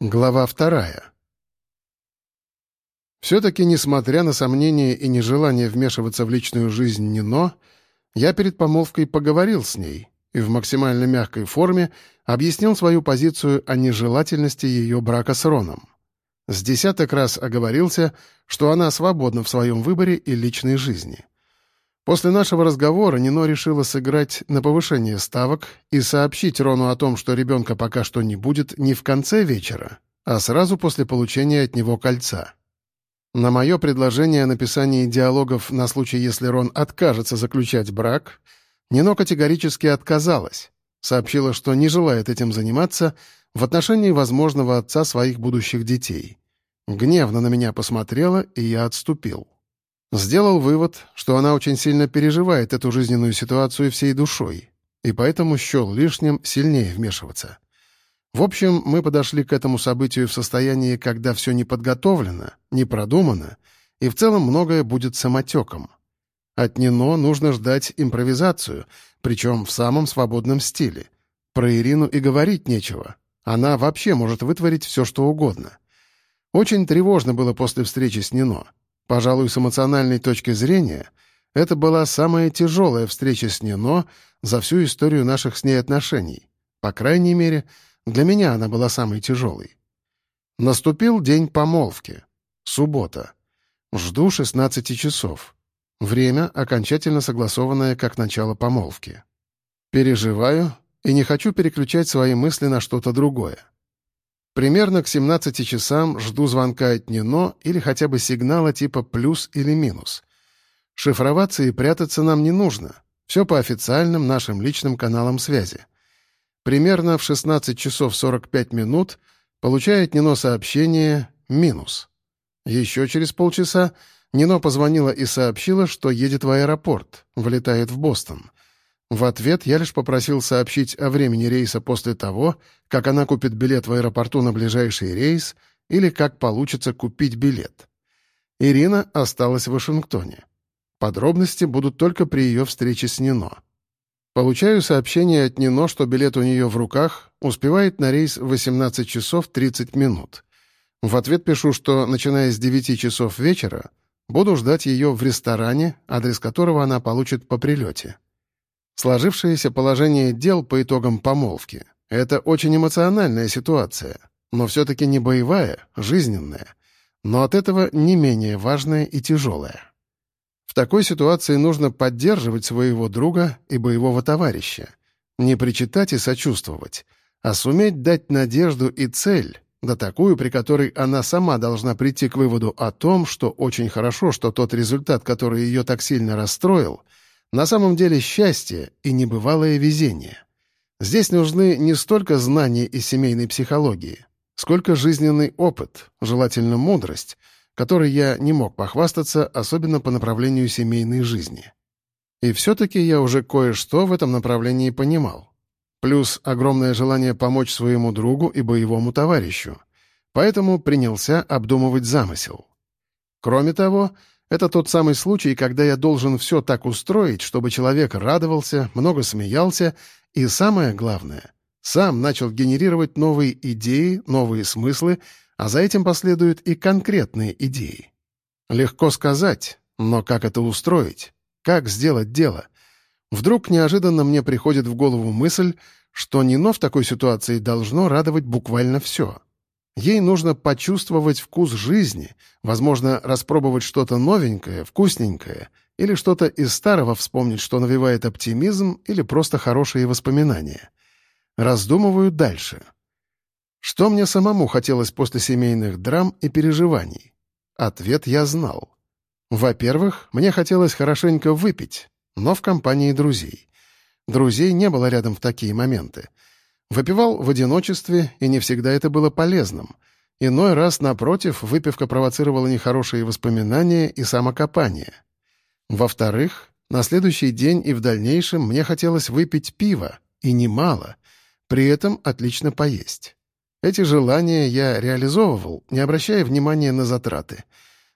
Глава вторая. Все-таки, несмотря на сомнения и нежелание вмешиваться в личную жизнь Нино, я перед помолвкой поговорил с ней и в максимально мягкой форме объяснил свою позицию о нежелательности ее брака с Роном. С десяток раз оговорился, что она свободна в своем выборе и личной жизни. После нашего разговора Нино решила сыграть на повышение ставок и сообщить Рону о том, что ребенка пока что не будет не в конце вечера, а сразу после получения от него кольца. На мое предложение о написании диалогов на случай, если Рон откажется заключать брак, Нино категорически отказалась, сообщила, что не желает этим заниматься в отношении возможного отца своих будущих детей. Гневно на меня посмотрела, и я отступил. Сделал вывод, что она очень сильно переживает эту жизненную ситуацию всей душой, и поэтому счел лишним сильнее вмешиваться. В общем, мы подошли к этому событию в состоянии, когда все не подготовлено, не продумано, и в целом многое будет самотеком. От Нино нужно ждать импровизацию, причем в самом свободном стиле. Про Ирину и говорить нечего. Она вообще может вытворить все, что угодно. Очень тревожно было после встречи с Нино. Пожалуй, с эмоциональной точки зрения, это была самая тяжелая встреча с Нино за всю историю наших с ней отношений. По крайней мере, для меня она была самой тяжелой. Наступил день помолвки. Суббота. Жду 16 часов. Время, окончательно согласованное как начало помолвки. Переживаю и не хочу переключать свои мысли на что-то другое. Примерно к 17 часам жду звонка от Нино или хотя бы сигнала типа «плюс» или «минус». Шифроваться и прятаться нам не нужно. Все по официальным нашим личным каналам связи. Примерно в 16 часов 45 минут получает Нино сообщение «минус». Еще через полчаса Нино позвонила и сообщила, что едет в аэропорт, вылетает в Бостон. В ответ я лишь попросил сообщить о времени рейса после того, как она купит билет в аэропорту на ближайший рейс или как получится купить билет. Ирина осталась в Вашингтоне. Подробности будут только при ее встрече с Нино. Получаю сообщение от Нино, что билет у нее в руках, успевает на рейс в 18 часов 30 минут. В ответ пишу, что, начиная с 9 часов вечера, буду ждать ее в ресторане, адрес которого она получит по прилете. Сложившееся положение дел по итогам помолвки — это очень эмоциональная ситуация, но все-таки не боевая, жизненная, но от этого не менее важная и тяжелая. В такой ситуации нужно поддерживать своего друга и боевого товарища, не причитать и сочувствовать, а суметь дать надежду и цель, да такую, при которой она сама должна прийти к выводу о том, что очень хорошо, что тот результат, который ее так сильно расстроил — на самом деле счастье и небывалое везение. Здесь нужны не столько знания из семейной психологии, сколько жизненный опыт, желательно мудрость, которой я не мог похвастаться, особенно по направлению семейной жизни. И все-таки я уже кое-что в этом направлении понимал. Плюс огромное желание помочь своему другу и боевому товарищу. Поэтому принялся обдумывать замысел. Кроме того, это тот самый случай, когда я должен все так устроить, чтобы человек радовался, много смеялся и, самое главное, сам начал генерировать новые идеи, новые смыслы, а за этим последуют и конкретные идеи. Легко сказать, но как это устроить? Как сделать дело? Вдруг неожиданно мне приходит в голову мысль, что Нино в такой ситуации должно радовать буквально все. Ей нужно почувствовать вкус жизни, возможно, распробовать что-то новенькое, вкусненькое, или что-то из старого вспомнить, что навевает оптимизм или просто хорошие воспоминания. Раздумываю дальше. Что мне самому хотелось после семейных драм и переживаний? Ответ я знал. Во-первых, мне хотелось хорошенько выпить, но в компании друзей. Друзей не было рядом в такие моменты — Выпивал в одиночестве, и не всегда это было полезным. Иной раз, напротив, выпивка провоцировала нехорошие воспоминания и самокопание. Во-вторых, на следующий день и в дальнейшем мне хотелось выпить пиво, и немало, при этом отлично поесть. Эти желания я реализовывал, не обращая внимания на затраты.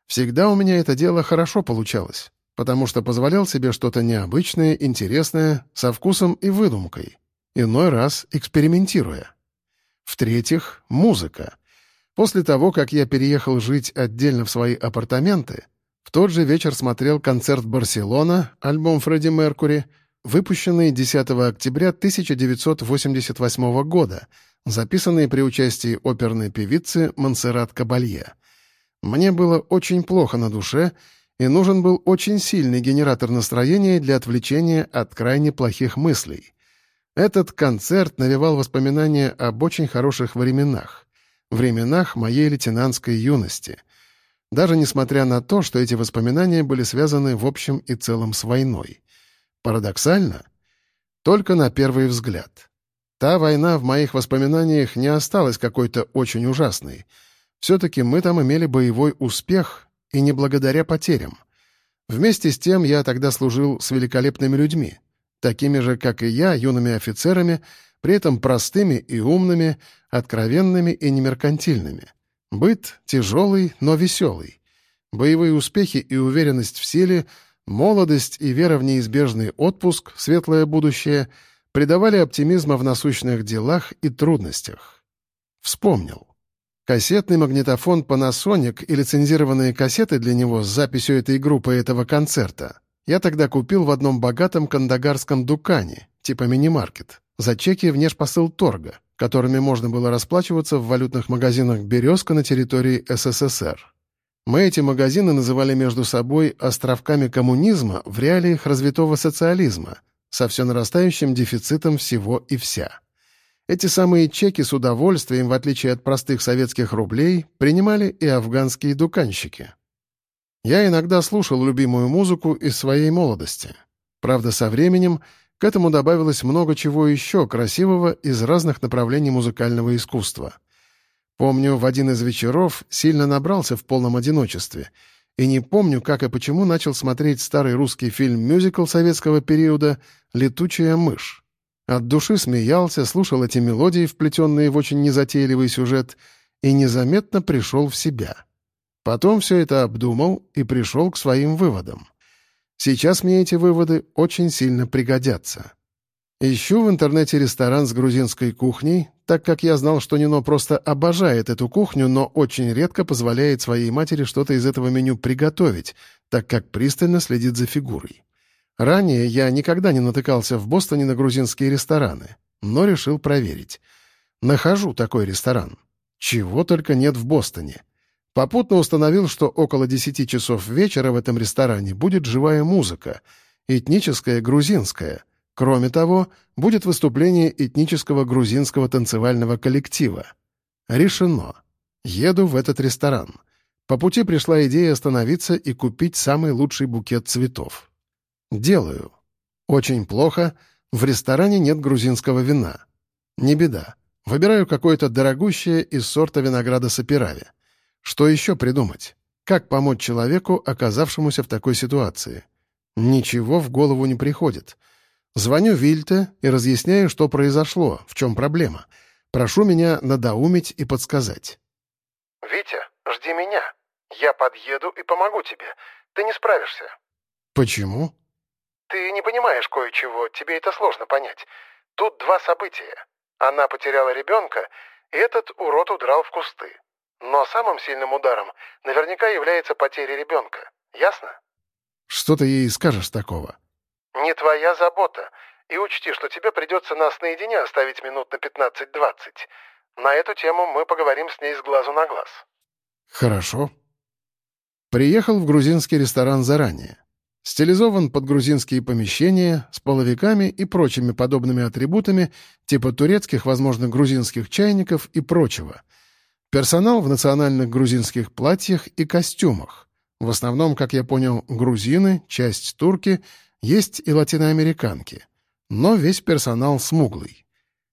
Всегда у меня это дело хорошо получалось, потому что позволял себе что-то необычное, интересное, со вкусом и выдумкой иной раз экспериментируя. В-третьих, музыка. После того, как я переехал жить отдельно в свои апартаменты, в тот же вечер смотрел концерт «Барселона», альбом Фредди Меркури, выпущенный 10 октября 1988 года, записанный при участии оперной певицы Монсеррат Кабалье. Мне было очень плохо на душе, и нужен был очень сильный генератор настроения для отвлечения от крайне плохих мыслей. Этот концерт навевал воспоминания об очень хороших временах, временах моей лейтенантской юности — даже несмотря на то, что эти воспоминания были связаны в общем и целом с войной. Парадоксально? Только на первый взгляд. Та война в моих воспоминаниях не осталась какой-то очень ужасной. Все-таки мы там имели боевой успех, и не благодаря потерям. Вместе с тем я тогда служил с великолепными людьми, такими же, как и я, юными офицерами, при этом простыми и умными, откровенными и немеркантильными. Быт тяжелый, но веселый. Боевые успехи и уверенность в силе, молодость и вера в неизбежный отпуск, светлое будущее придавали оптимизма в насущных делах и трудностях. Вспомнил. Кассетный магнитофон Panasonic и лицензированные кассеты для него с записью этой группы этого концерта я тогда купил в одном богатом кандагарском дукане, типа мини-маркет, за чеки внешпосыл торга которыми можно было расплачиваться в валютных магазинах «Березка» на территории СССР. Мы эти магазины называли между собой островками коммунизма в реалиях развитого социализма, со все нарастающим дефицитом всего и вся. Эти самые чеки с удовольствием, в отличие от простых советских рублей, принимали и афганские дуканщики. Я иногда слушал любимую музыку из своей молодости. Правда, со временем — к этому добавилось много чего еще красивого из разных направлений музыкального искусства. Помню, в один из вечеров сильно набрался в полном одиночестве, и не помню, как и почему начал смотреть старый русский фильм-мюзикл советского периода «Летучая мышь». От души смеялся, слушал эти мелодии, вплетенные в очень незатейливый сюжет, и незаметно пришел в себя. Потом все это обдумал и пришел к своим выводам. Сейчас мне эти выводы очень сильно пригодятся. Ищу в интернете ресторан с грузинской кухней, так как я знал, что Нино просто обожает эту кухню, но очень редко позволяет своей матери что-то из этого меню приготовить, так как пристально следит за фигурой. Ранее я никогда не натыкался в Бостоне на грузинские рестораны, но решил проверить. Нахожу такой ресторан. Чего только нет в Бостоне. Попутно установил, что около 10 часов вечера в этом ресторане будет живая музыка, этническая грузинская. Кроме того, будет выступление этнического грузинского танцевального коллектива. Решено. Еду в этот ресторан. По пути пришла идея остановиться и купить самый лучший букет цветов. Делаю. Очень плохо. В ресторане нет грузинского вина. Не беда. Выбираю какое-то дорогущее из сорта винограда сапирави. Что еще придумать? Как помочь человеку, оказавшемуся в такой ситуации? Ничего в голову не приходит. Звоню Вильте и разъясняю, что произошло, в чем проблема. Прошу меня надоумить и подсказать. «Витя, жди меня. Я подъеду и помогу тебе. Ты не справишься». «Почему?» «Ты не понимаешь кое-чего, тебе это сложно понять. Тут два события. Она потеряла ребенка, и этот урод удрал в кусты. Но самым сильным ударом наверняка является потеря ребенка. Ясно? Что ты ей скажешь такого? Не твоя забота. И учти, что тебе придется нас наедине оставить минут на 15-20. На эту тему мы поговорим с ней с глазу на глаз. Хорошо. Приехал в грузинский ресторан заранее. Стилизован под грузинские помещения с половиками и прочими подобными атрибутами, типа турецких, возможно, грузинских чайников и прочего — Персонал в национальных грузинских платьях и костюмах. В основном, как я понял, грузины, часть турки, есть и латиноамериканки. Но весь персонал смуглый.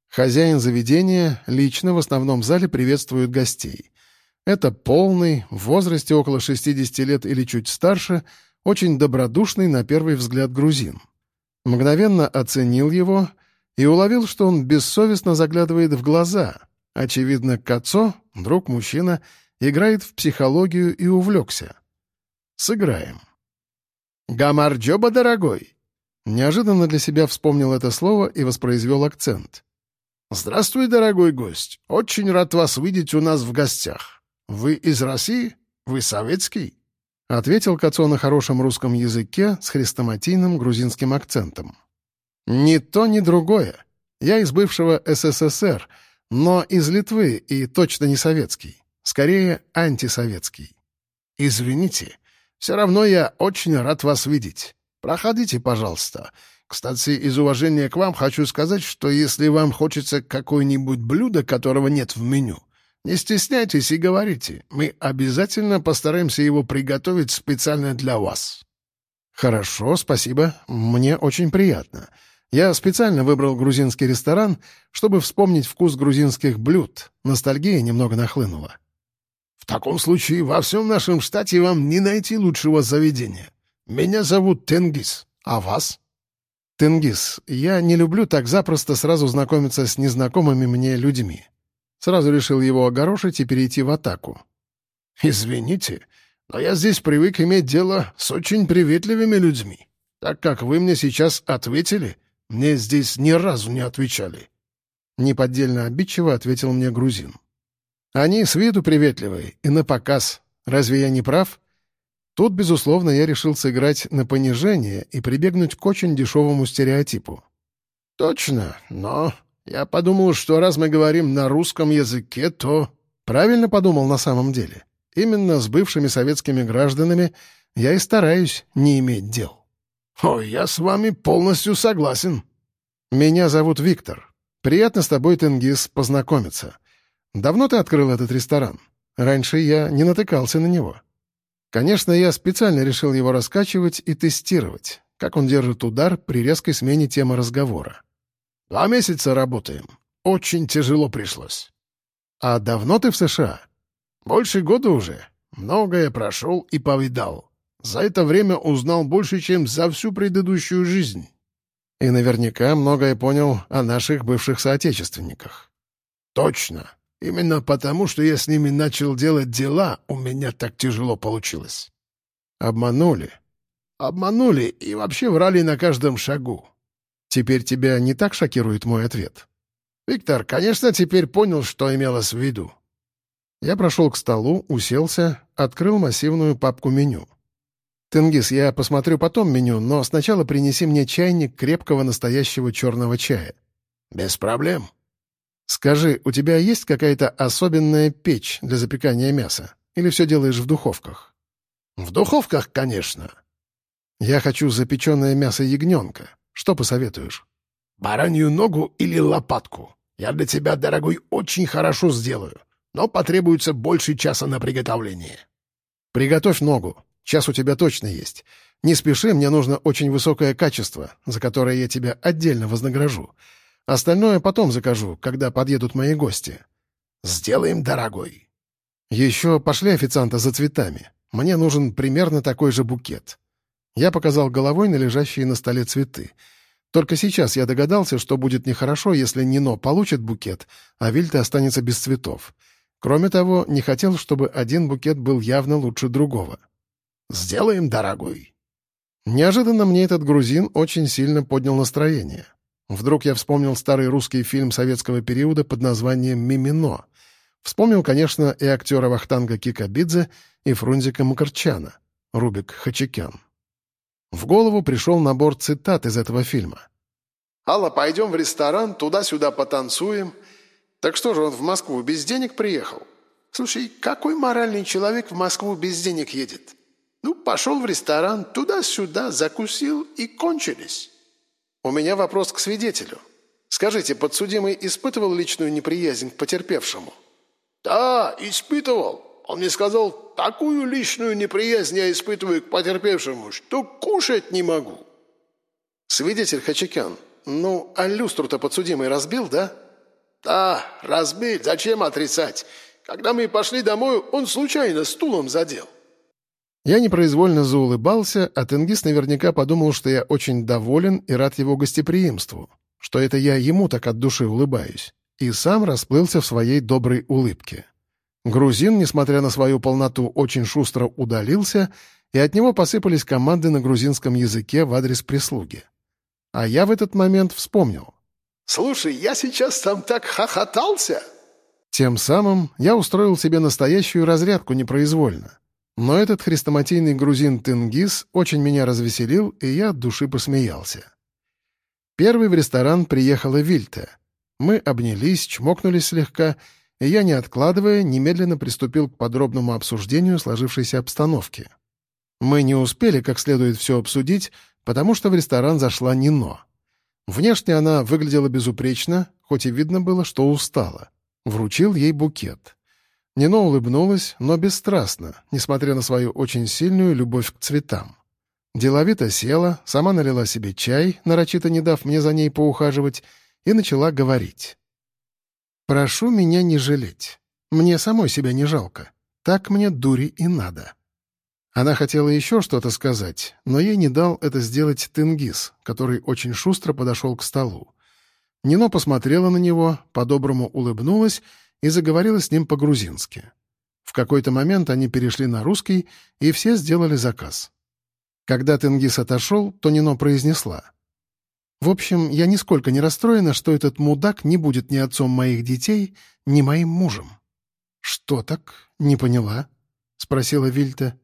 Хозяин заведения лично в основном зале приветствует гостей. Это полный, в возрасте около 60 лет или чуть старше, очень добродушный на первый взгляд грузин. Мгновенно оценил его и уловил, что он бессовестно заглядывает в глаза — Очевидно, Кацо, друг-мужчина, играет в психологию и увлекся. Сыграем. «Гамарджоба, дорогой!» Неожиданно для себя вспомнил это слово и воспроизвел акцент. «Здравствуй, дорогой гость. Очень рад вас видеть у нас в гостях. Вы из России? Вы советский?» — ответил Кацо на хорошем русском языке с хрестоматийным грузинским акцентом. «Ни то, ни другое. Я из бывшего СССР, но из Литвы и точно не советский. Скорее, антисоветский». «Извините, все равно я очень рад вас видеть. Проходите, пожалуйста. Кстати, из уважения к вам хочу сказать, что если вам хочется какое-нибудь блюдо, которого нет в меню, не стесняйтесь и говорите. Мы обязательно постараемся его приготовить специально для вас». «Хорошо, спасибо. Мне очень приятно. Я специально выбрал грузинский ресторан, чтобы вспомнить вкус грузинских блюд. Ностальгия немного нахлынула». «В таком случае во всем нашем штате вам не найти лучшего заведения. Меня зовут Тенгиз. А вас?» «Тенгиз, я не люблю так запросто сразу знакомиться с незнакомыми мне людьми. Сразу решил его огорошить и перейти в атаку. «Извините, но я здесь привык иметь дело с очень приветливыми людьми. Так как вы мне сейчас ответили, мне здесь ни разу не отвечали». Неподдельно обидчиво ответил мне грузин. «Они с виду приветливые и на показ. Разве я не прав?» Тут, безусловно, я решил сыграть на понижение и прибегнуть к очень дешевому стереотипу. «Точно, но я подумал, что раз мы говорим на русском языке, то...» Правильно подумал на самом деле. Именно с бывшими советскими гражданами я и стараюсь не иметь дел. «Ой, я с вами полностью согласен». «Меня зовут Виктор. Приятно с тобой, Тенгиз, познакомиться. Давно ты открыл этот ресторан? Раньше я не натыкался на него». Конечно, я специально решил его раскачивать и тестировать, как он держит удар при резкой смене темы разговора. Два месяца работаем. Очень тяжело пришлось. А давно ты в США? Больше года уже. Многое прошел и повидал. За это время узнал больше, чем за всю предыдущую жизнь. И наверняка многое понял о наших бывших соотечественниках. Точно. Именно потому, что я с ними начал делать дела, у меня так тяжело получилось. Обманули. Обманули и вообще врали на каждом шагу. Теперь тебя не так шокирует мой ответ? Виктор, конечно, теперь понял, что имелось в виду. Я прошел к столу, уселся, открыл массивную папку меню. «Тенгиз, я посмотрю потом меню, но сначала принеси мне чайник крепкого настоящего черного чая». «Без проблем». «Скажи, у тебя есть какая-то особенная печь для запекания мяса? Или все делаешь в духовках?» «В духовках, конечно». «Я хочу запеченное мясо ягненка. Что посоветуешь?» «Баранью ногу или лопатку. Я для тебя, дорогой, очень хорошо сделаю, но потребуется больше часа на приготовление». «Приготовь ногу. Час у тебя точно есть. Не спеши, мне нужно очень высокое качество, за которое я тебя отдельно вознагражу. Остальное потом закажу, когда подъедут мои гости». «Сделаем, дорогой». «Еще пошли официанта за цветами. Мне нужен примерно такой же букет. Я показал головой на лежащие на столе цветы. Только сейчас я догадался, что будет нехорошо, если Нино получит букет, а Вильта останется без цветов. Кроме того, не хотел, чтобы один букет был явно лучше другого. «Сделаем, дорогой». Неожиданно мне этот грузин очень сильно поднял настроение. Вдруг я вспомнил старый русский фильм советского периода под названием «Мимино». Вспомнил, конечно, и актера Вахтанга Кикабидзе, и Фрунзика Макарчана, Рубик Хачикян. В голову пришел набор цитат из этого фильма. «Алла, пойдем в ресторан, туда-сюда потанцуем. Так что же, он в Москву без денег приехал? Слушай, какой моральный человек в Москву без денег едет? Пошел в ресторан, туда-сюда, закусил и кончились. У меня вопрос к свидетелю. Скажите, подсудимый испытывал личную неприязнь к потерпевшему?» «Да, испытывал. Он мне сказал, такую личную неприязнь я испытываю к потерпевшему, что кушать не могу». «Свидетель Хачикян, ну, а люстру-то подсудимый разбил, да?» «Да, разбил. Зачем отрицать? Когда мы пошли домой, он случайно стулом задел». Я непроизвольно заулыбался, а Тенгиз наверняка подумал, что я очень доволен и рад его гостеприимству, что это я ему так от души улыбаюсь, и сам расплылся в своей доброй улыбке. Грузин, несмотря на свою полноту, очень шустро удалился, и от него посыпались команды на грузинском языке в адрес прислуги. А я в этот момент вспомнил. Слушай, я сейчас там так хохотался!» Тем самым я устроил себе настоящую разрядку непроизвольно. Но этот хрестоматийный грузин Тенгиз очень меня развеселил, и я от души посмеялся. Первый в ресторан приехала Вильта. Мы обнялись, чмокнулись слегка, и я, не откладывая, немедленно приступил к подробному обсуждению сложившейся обстановки. Мы не успели как следует все обсудить, потому что в ресторан зашла Нино. Внешне она выглядела безупречно, хоть и видно было, что устала. Вручил ей букет. Нино улыбнулась, но бесстрастно, несмотря на свою очень сильную любовь к цветам. Деловито села, сама налила себе чай, нарочито не дав мне за ней поухаживать, и начала говорить. «Прошу меня не жалеть. Мне самой себя не жалко. Так мне дури и надо». Она хотела еще что-то сказать, но ей не дал это сделать Тенгиз, который очень шустро подошел к столу. Нино посмотрела на него, по-доброму улыбнулась и заговорила с ним по-грузински. В какой-то момент они перешли на русский, и все сделали заказ. Когда Тенгиз отошел, то Нино произнесла. «В общем, я нисколько не расстроена, что этот мудак не будет ни отцом моих детей, ни моим мужем». «Что так? Не поняла?» — спросила Вильта.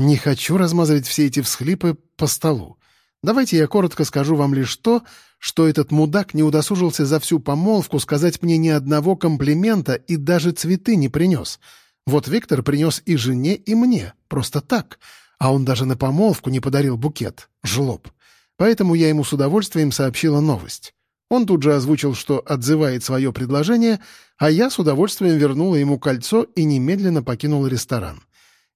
Не хочу размазывать все эти всхлипы по столу. Давайте я коротко скажу вам лишь то, что этот мудак не удосужился за всю помолвку сказать мне ни одного комплимента и даже цветы не принес. Вот Виктор принес и жене, и мне, просто так. А он даже на помолвку не подарил букет. Жлоб. Поэтому я ему с удовольствием сообщила новость. Он тут же озвучил, что отзывает свое предложение, а я с удовольствием вернула ему кольцо и немедленно покинула ресторан.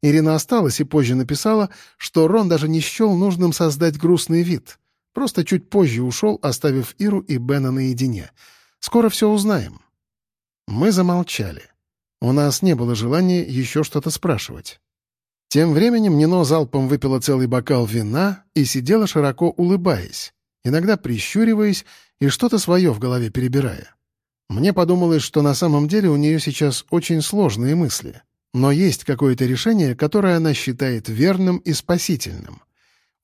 Ирина осталась и позже написала, что Рон даже не счел нужным создать грустный вид. Просто чуть позже ушел, оставив Иру и Бена наедине. Скоро все узнаем. Мы замолчали. У нас не было желания еще что-то спрашивать. Тем временем Нино залпом выпила целый бокал вина и сидела широко улыбаясь, иногда прищуриваясь и что-то свое в голове перебирая. Мне подумалось, что на самом деле у нее сейчас очень сложные мысли — но есть какое-то решение, которое она считает верным и спасительным.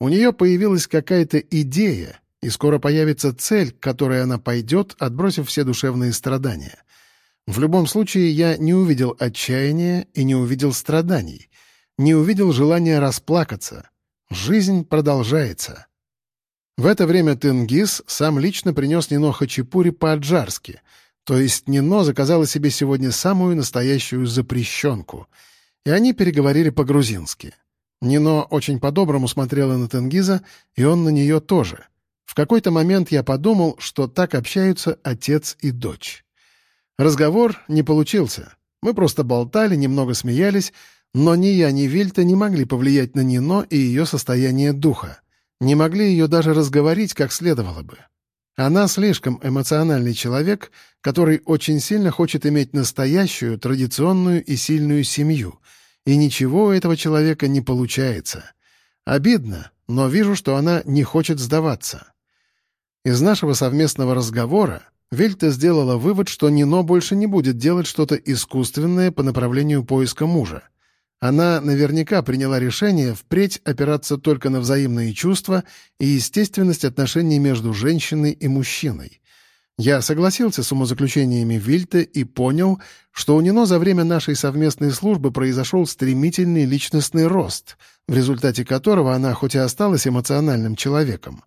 У нее появилась какая-то идея, и скоро появится цель, к которой она пойдет, отбросив все душевные страдания. В любом случае, я не увидел отчаяния и не увидел страданий, не увидел желания расплакаться. Жизнь продолжается. В это время Тенгиз сам лично принес Нино Хачапури по-аджарски — то есть Нино заказала себе сегодня самую настоящую запрещенку. И они переговорили по-грузински. Нино очень по-доброму смотрела на Тенгиза, и он на нее тоже. В какой-то момент я подумал, что так общаются отец и дочь. Разговор не получился. Мы просто болтали, немного смеялись, но ни я, ни Вильта не могли повлиять на Нино и ее состояние духа. Не могли ее даже разговорить, как следовало бы. Она слишком эмоциональный человек, который очень сильно хочет иметь настоящую, традиционную и сильную семью, и ничего у этого человека не получается. Обидно, но вижу, что она не хочет сдаваться. Из нашего совместного разговора Вельта сделала вывод, что Нино больше не будет делать что-то искусственное по направлению поиска мужа. Она наверняка приняла решение впредь опираться только на взаимные чувства и естественность отношений между женщиной и мужчиной. Я согласился с умозаключениями Вильте и понял, что у Нино за время нашей совместной службы произошел стремительный личностный рост, в результате которого она хоть и осталась эмоциональным человеком,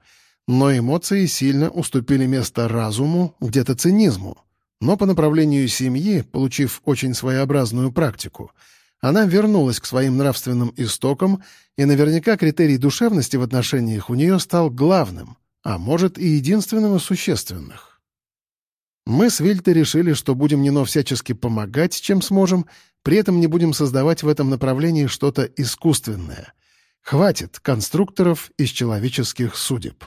но эмоции сильно уступили место разуму, где-то цинизму. Но по направлению семьи, получив очень своеобразную практику — она вернулась к своим нравственным истокам, и наверняка критерий душевности в отношениях у нее стал главным, а может и единственным из существенных. Мы с Вильте решили, что будем Нино всячески помогать, чем сможем, при этом не будем создавать в этом направлении что-то искусственное. Хватит конструкторов из человеческих судеб.